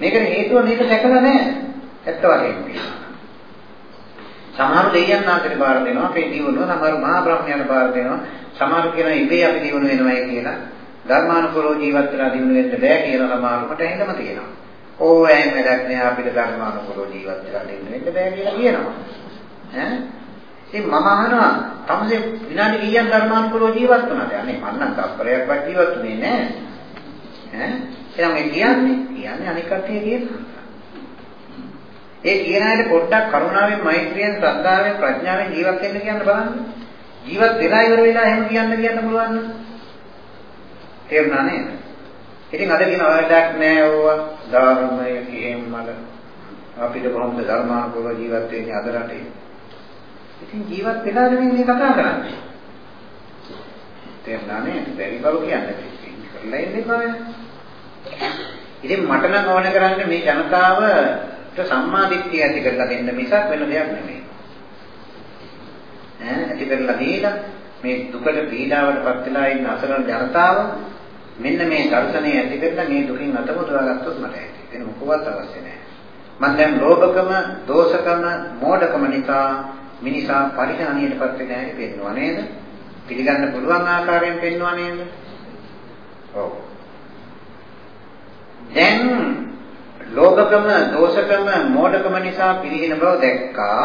මේකට හේතුව මේක දැකලා නෑ. ඇත්ත වශයෙන්ම සමහර දෙයයන් ආකාරය බාර දෙනවා අපේ දියුණුව සමහර මහා බ්‍රහ්මයන් බාර දෙනවා සමහර කියන ඉබේ අපි දියුණු වෙනවයි කියලා ධර්මානුකූලව ජීවත් වෙලා දියුණු වෙන්න බෑ කියලා සමහරකට එහෙම තියෙනවා ඕවැයෙන් වැඩක් නෑ අපිට ධර්මානුකූලව ජීවත් වෙලා දියුණු වෙන්න බෑ කියලා කියනවා ඈ ඉතින් මම අහනවා තමසේ විනාඩි කීයක් ධර්මානුකූලව ජීවත් වුණාද අනේ මම නම් තත්පරයක්වත් ජීවත් වුණේ නෑ ඈ එහෙනම් මේ කියන්නේ කියන්නේ අනික් කට්ටිය කියනවා ඒ කියන අයට පොඩ්ඩක් කරුණාවෙන් මෛත්‍රියෙන් ශ්‍රද්ධාවෙන් ප්‍රඥාවෙන් ජීවත් වෙන්න කියන්න බලන්න. ජීවත් වෙලා ඉවර වෙලා එහෙම කියන්න කියන්න පුළුවන් නේද? තේරුණා නේද? ඉතින් අද කියන වැඩක් නෑ ඕවා ධර්මය කියෙන්නල අපිට කොහොමද ධර්මානුකූලව ජීවත් වෙන්නේ අද රටේ? ඉතින් ජීවත් වෙලාද මේ කතා කරන්නේ? තේරුණා නේද? බැරි බව කියන්නේ කරලා ඉන්නේ කොහොමද? ඉතින් මට නම් ඕන කරන්නේ මේ ජනතාව සම්මා දිට්ඨිය ඇති කරලා දෙන්න මිසක් වෙන දෙයක් නෙමෙයි. ඈ ඇති කරලා දීලා මේ දුකට පීඩාවටපත් වෙලා ඉන්න අසරණ ජනතාව මෙන්න මේ දර්ශනය ඇති කරලා මේ දුකින් අත මුදවා ගත්තොත් මට ඇති. වෙන මොකවත් අවශ්‍ය නැහැ. මම දැන් ලෝභකම, දෝෂකම, මෝඩකම නිසා මිනිසා පරිහානියටපත් වෙන හැටි පෙන්වුවා නේද? පිළිගන්න පුළුවන් ආකාරයෙන් පෙන්වුවා නේද? ඔව්. දැන් ලෝභකම, දෝෂකම, මෝඩකම නිසා පිරිහින බව දැක්කා.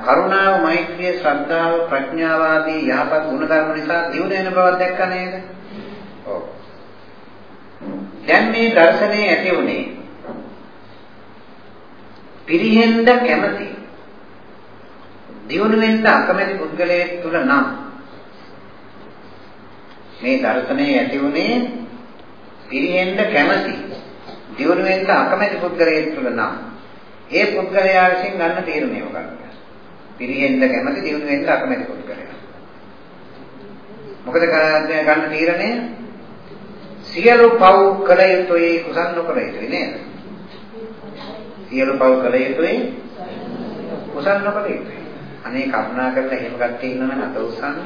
කරුණාව, මෛත්‍රිය, ශ්‍රද්ධාව, ප්‍රඥාව ආදී යහපත් ගුණධර්ම නිසා දියුණු වෙන බවක් දැක්කා නේද? ඔව්. දැන් මේ දර්ශනේ ඇති උනේ පිරිහෙන්න කැමති දියුණු වෙන්න අකමැති පුද්ගලයෙක් තුල නම් මේ දර්ශනේ ඇති උනේ පිරිහෙන්න කැමති දියුණු වෙන්න අකමැති පුද්ගලයෙක් තුල නම් ඒ පුද්ගලයා විසින් ගන්න තීරණය මොකක්ද? පිරිහෙන්න කැමති දියුණු වෙන්න අකමැති පුද්ගලයා. මොකද ගන්න තීරණය? සියලු පව් කළ යුතුයි කුසල් නොකළ යුතුයි නේද? සියලු පව් කළ යුතුයි කුසල් නොකළ යුතුයි. අනේ කරුණා කරලා එහෙම කට්ටිය ඉන්නවනම් අත උස්සන්න.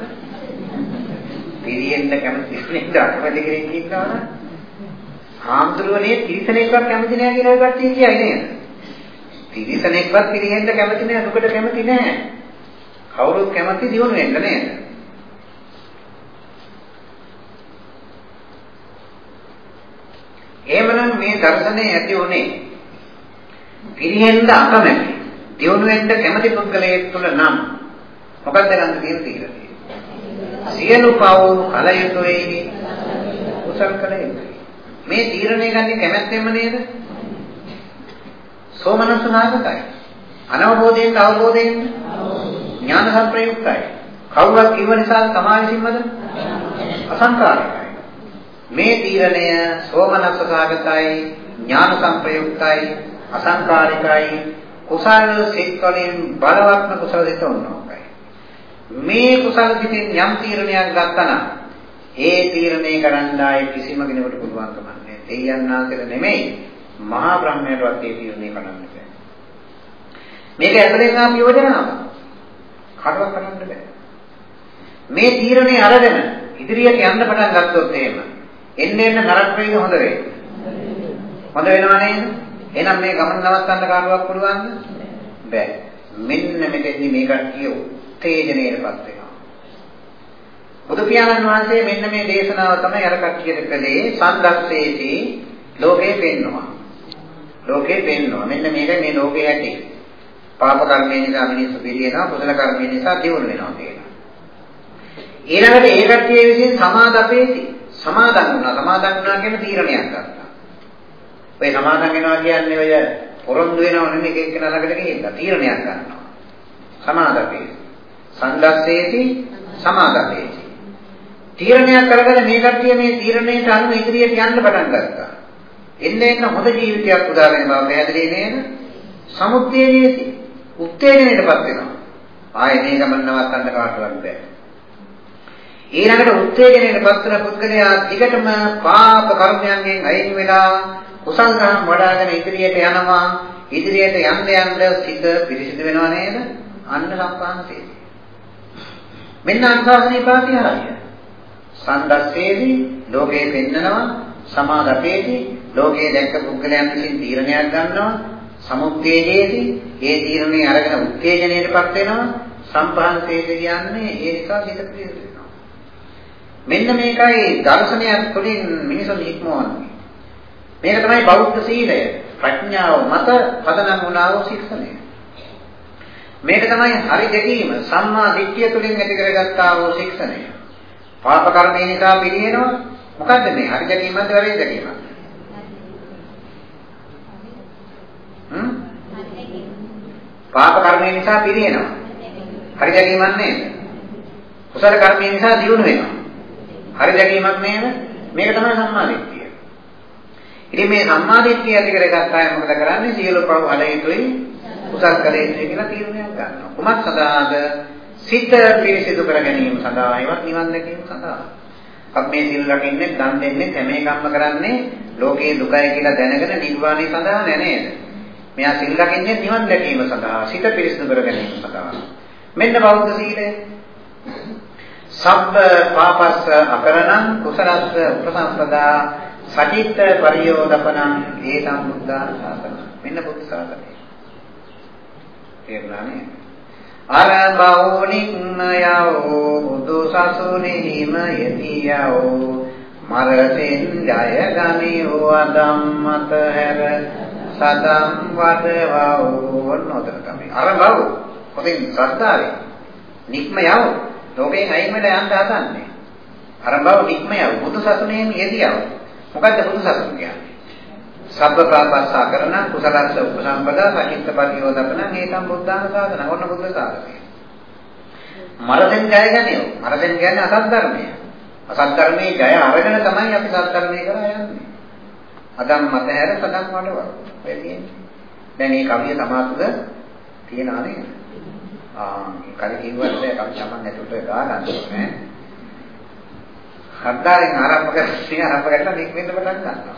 පිරිහෙන්න කැමති නේද අකමැති කෙනෙක් ඉන්නවනම් හාමුදුරුවනේ තිරිසනෙක්වත් කැමති නෑ කියලා ඔය කට්ටිය කියයි නේද? තිරිසනෙක්වත් පිළිහෙන්න කැමති නෑ දුකට කැමති නෑ. කවුරුත් කැමති දියුණු වෙන්න නේද? එහෙමනම් මේ දර්ශනය ඇති උනේ පිරිහෙන්න අකමැති දියුණු වෙන්න කැමති පුද්ගලයෙක් තුළ නම් මොකක්ද ගන්න තියෙන තීරණය? සියලු පව් කල යුතුයි කුසල් කළ යුතුයි. මේ තීරණය ගන්නේ කැමැත්තෙන්ම නේද? සෝමනසනාගතයි. අනවබෝධයෙන් අවබෝධයෙන් ඥාන සම්ප්‍රයුක්තයි. කවුරුත් කිව්ව නිසා තමා විසින්මද? අසංකාරිකයි. මේ තීරණය සෝමනසනාගතයි, ඥාන සම්ප්‍රයුක්තයි, අසංකාරිකයි. කුසල සිත් වලින් බලවත්ම කුසල සිත උන්නෝකයි. මේ කුසල සිතින් යම් තීරණයක් ගත්තා නම් ඒ තීරණය කරන්න ආයේ කිසිම කෙනෙකුට පුළුවන් කමක් නැහැ. දෙයයන්ාන්තර නෙමෙයි මහා බ්‍රහ්මයටවත් ඒ තීරණය කරන්න බෑ. මේක ඇතුලෙන් ආපු යෝජනාව. කඩව කරන්න බෑ. මේ තීරණය අරගෙන ඉදිරියට යන්න පටන් ගත්තොත් එහෙම එන්න එන්න නරක වෙයිද හොඳ වෙයිද? හොඳ වෙනව නේද? එහෙනම් මේ ගමන නවත්තන්න කාටවත් පුළුවන්ද? බෑ. මෙන්න මෙතෙන්දි මේ කට්ටිය උත්තේජනයටපත් වෙනවා. බුදු පියාණන් වහන්සේ මෙන්න මේ දේශනාව තමයි අර කට්ටියට කළේ සන්දස්සේති ලෝකේ පෙන්නවා. ලෝකේ පෙන්නවා. මෙන්න මේක මේ ලෝකේ ඇති. පාප කර්මය නිසා මිනිස්සු පිළිගෙනවා කුසල කර්මය නිසා දියුණු වෙනවා කියනවා. ඊළඟට ඒ කට්ටිය විසින් සමාදපේති. සමාදන් වුණා. සමාදන් වුණා කියන තීරණයක් ගත්තා. ඔය සමාදන් වෙනවා කියන්නේ ඔය පොරොන්දු වෙනව නෙමෙයි එක එක්කෙනා ළඟට ගිහිල්ලා තීරණයක් ගන්නවා. සමාදපේති. සංදස්සේති සමාදපේති. තීරණයක් කරගෙන මේ කට්ටිය මේ තීරණයට අනුව ඉදිරියට යන්න පටන් ගත්තා. එන්න එන්න හොඳ ජීවිතයක් උදා වෙන බව පැහැදිලි නේද? සමුත්තේජයේදී උත්තේජනයටපත් වෙනවා. ආයේ මේ ගමන නවත්තන්න කාටවත් බෑ. ඊළඟට උත්තේජනයටපත් වෙන පුද්ගලයා ටිකටම පාප කර්මයන්ගෙන් අයින් වෙලා කුසල් කර්ම වඩ아가න ඉදිරියට යනවා. ඉදිරියට යන්න යන්න සිත පිරිසිදු වෙනව නේද? අන්න සම්පාන්තේ. මෙන්න අනුශාසනී පාතිහාරය. සන්දස්සේදී ලෝකේ පෙන්නනවා සමාදපේදී ලෝකයේ දැක්ක පුද්ගලයන් විසින් තීරණයක් ගන්නවා සමුත්තේජයේදී ඒ තීරණේ අරගෙන උත්තේජනයටපත් වෙනවා සම්පාන්තේද කියන්නේ ඒ නිසා හිත පිළිද වෙනවා මෙන්න මේකයි දර්ශනයක් තුළින් මිනිසුන් ඉක්මවන්නේ. මේක තමයි බෞද්ධ සීලය. ප්‍රඥාව මත පදනම් වුණා වූ ශික්ෂණය මේක තමයි හරි දෙකීම සම්මා දිට්ඨිය තුළින් ඇති කරගත්තා වූ ශික්ෂණය පාප කර්මය නිසා පිළිහෙනවා මොකද්ද මේ? හරි දැකීමක්ද වැරදි දැකීමක්ද? හ්ම්? පාප කර්මය නිසා පිළිහෙනවා හරි දැකීමක් නේද? කුසල කර්මය නිසා දියුණු වෙනවා. හරි දැකීමක් නේද මේක තමයි සම්මාදිට්ඨිය ඉතින් මේ සම්මාදිට්ඨිය ඇති කරගත්ත අය මොකද කරන්නේ සියලු පව් හල යුතුයි කුසල් කළ යුතුයි කියලා තීරණයක් ගන්නවා කුමක් සදාද සිත පිරිසිදු කර ගැනීම සඳහා ඒවත් නිවන් දැකීම සඳහා අපි මේ සිල් රකින්නේ දන් දෙන්නේ හැම එකක්ම කරන්නේ ලෝකේ දුකයි කියලා දැනගෙන නිර්වාණය සඳහා නෑ නේද? මෙයා සිල් රකින්නේ නිවන් දැකීම සඳහා, සිත පිරිසිදු කර ගැනීම සඳහා. මෙන්න බෞද්ධ සීලය. සබ්බ පාපස්ස අකරණං කුසලස්ස උපසම්පදා සචිත්ත පරියෝදපනං ඒතම් බුද්ධාන ශාසන. මෙන්න බුද්ධ ශාසනය. තේරුණා නේද? අරබවෝ නික්මයෝ බුදු සසුනේම යතියෝ මරතෙන් ජය ගනියෝ අදම්මත හැර සදම් වදවෝ නොතර තමයි අරබව කොටින් ශ්‍රද්ධාවේ නික්මයෝ ලෝකයෙන් අයින් වෙලා යන්න හදන්නේ අරබව නික්මයෝ බුදු සසුනේම යතියෝ මොකද්ද බුදු සසුන කියන්නේ සබ්බ පාපස්සා කරන කුසලස්ස උපසම්පදා සචිත්ත පරියෝදපන මේකම් බුද්ධාන සාධන. ඔන්න බුද්ධ සාධනය. මරදෙන් ජය ගනියෝ. මරදෙන් කියන්නේ අසත් ධර්මය. අසත් ධර්මයේ ජය අරගෙන තමයි අපි සත් ධර්මයේ කරා යන්නේ. අදම් මත හැර සදම් වඩව. ඔය තියෙන්නේ. දැන් මේ කවිය සමාතුද තියනා නේද? ආ කලින් කිව්වට කවි සමන් ඇතුළට ගා ගන්න ඕනේ. හද්දාරින් ආරම්භ කරලා ආරම්භ කරලා මේක වෙන්න පටන් ගන්නවා.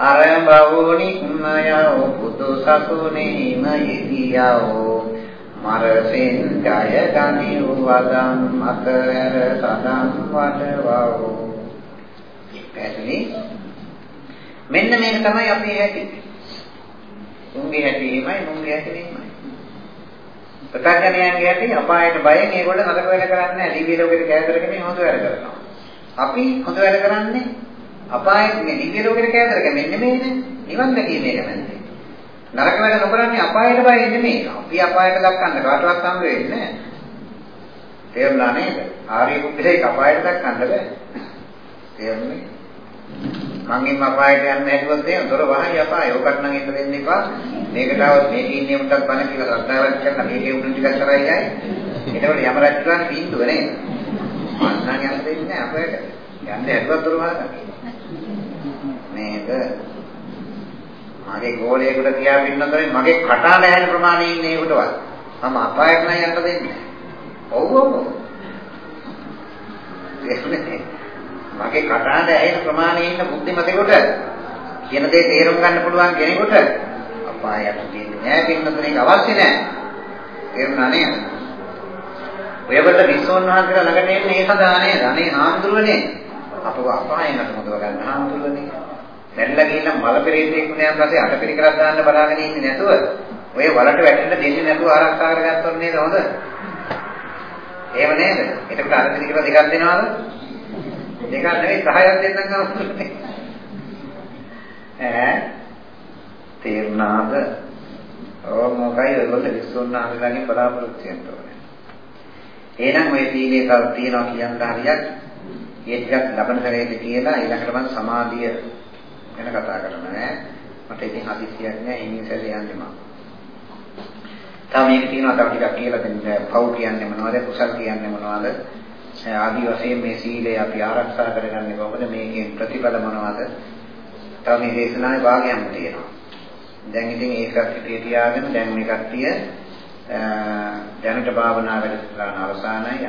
අරඹවුනික්මයෝ බුදු සසුනේම යෙදියෝ මරසින් ජය ගනිව් වදම් මතර සදම් වඩවෝ පැහැදිලි? මෙන්න මේක තමයි අපේ හැටි. උන්ගේ හැටි එමය මුන්ගේ හැටි එමය ප්‍රත්‍යඥයන්ගේ ඇති අපායට බයෙන් ඒගොල්ලෝ නරක වැඩ කරන්නේ නැහැ. දිව්‍ය ලෝකෙට කෑදරගෙන හොඳ වැඩ කරනවා. අපි හොඳ වැඩ කරන්නේ අපායේ මේ දිව්‍ය ලෝකෙට කෑදරගෙන මෙන්න මේනේ. නිවන් දැකීමේ කැමැත්තේ. නරක වැඩ නොකරන්නේ අපායට බයෙන් නෙමෙයි. අපි අපායට දක්වන්න කාටවත් හම් වෙන්නේ නැහැ. තේරුණා නේද? ආර්ය බුද්ධිලේ අපායට දක්වන්න බෑ. තේරුණේ? මං එම් අපායට යන්න හැදුවොත් එහෙනම් දොර වහයි අපාය. ඔකට නම් එන්න දෙන්න එපා. මේකටවත් මේ ඉන්නේ උන්ටත් බණ කියලා ශ්‍රද්ධාවක් කරන මේකේ උන් ටිකක් කරයි යයි. එතකොට යම රජුගාන බින්දුව නේද? මං යන්න දෙන්නේ නැහැ අපායට. යන්න හැදුවත් දොර වහගන්න. මේක මගේ ගෝලයකට කියා පින්නතරේ මගේ කටාල ඇහෙන ප්‍රමාණය ඉන්නේ ඒකටවත්. මම අපායට නම් යන්න දෙන්නේ නැහැ. ඔව් ඔව්. මගේ කටහඬ ඇහෙන ප්‍රමාණයේ ඉන්න බුද්ධිමතෙකුට කියන දේ තේරුම් ගන්න පුළුවන් කෙනෙකුට අපායට දෙන්නේ නෑ පින්නතුනේ අවශ්‍ය නෑ. තේරුණා නේද? ඔයවට විශ්වෝන් වහන්සේලා ළඟට එන්නේ ඒ සඳහා නේද? අනේ හාමුදුරුවනේ අපව අපායකට මොදව ගන්න හාමුදුරුවනේ. දැල්ලා ගිහින් මල පෙරේතෙක් වුණාන් පස්සේ අටපිරිකරක් දාන්න බලාගෙන ඉන්නේ නැතුව ඔය වලට වැටෙන්න දෙන්නේ නැතුව ආරක්ෂා කරගත්තොත් නේද හොඳ? එහෙම නේද? එතකොට අර පිළිකර දෙකක් දෙනවද? දෙකක් නෙවෙයි 10ක් දෙන්නම් ගමු. ඈ තේරුණාද? ඔව් මොකයි ඔයගොල්ලෝ විශ්වෝන්නාහලගෙන් බලාපොරොත්තු වෙන්න ඕනේ. එහෙනම් ඔය සීලේ තව තියනවා කියන හරියක් ඒ ටිකක් ලබන සැරේදී කියලා ඊළඟට මම සමාධිය ගැන කතා කරනවා ඈ. මට ඉතින් හදිස්සියක් නෑ ඉන්නේ සැරේ යන්නේ මම. තව මේක තියෙනවා තව ටිකක් කියලා දෙන්න. පව් කියන්නේ මොනවද? කුසල් කියන්නේ මොනවද? ආදි වශයෙන් මේ සීලය අපි ආරක්ෂා කරගන්නේ කොහොමද? මේකේ ප්‍රතිඵල මොනවද? තව මේ දේශනාවේ භාගයක් තියෙනවා. දැන් ඉතින් ඒකත් හිතේ තියාගෙන දැන් මේ කට්ටිය දැනට භාවනා වැඩසටහන අවසానයි.